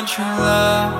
want your love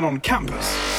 man on campus.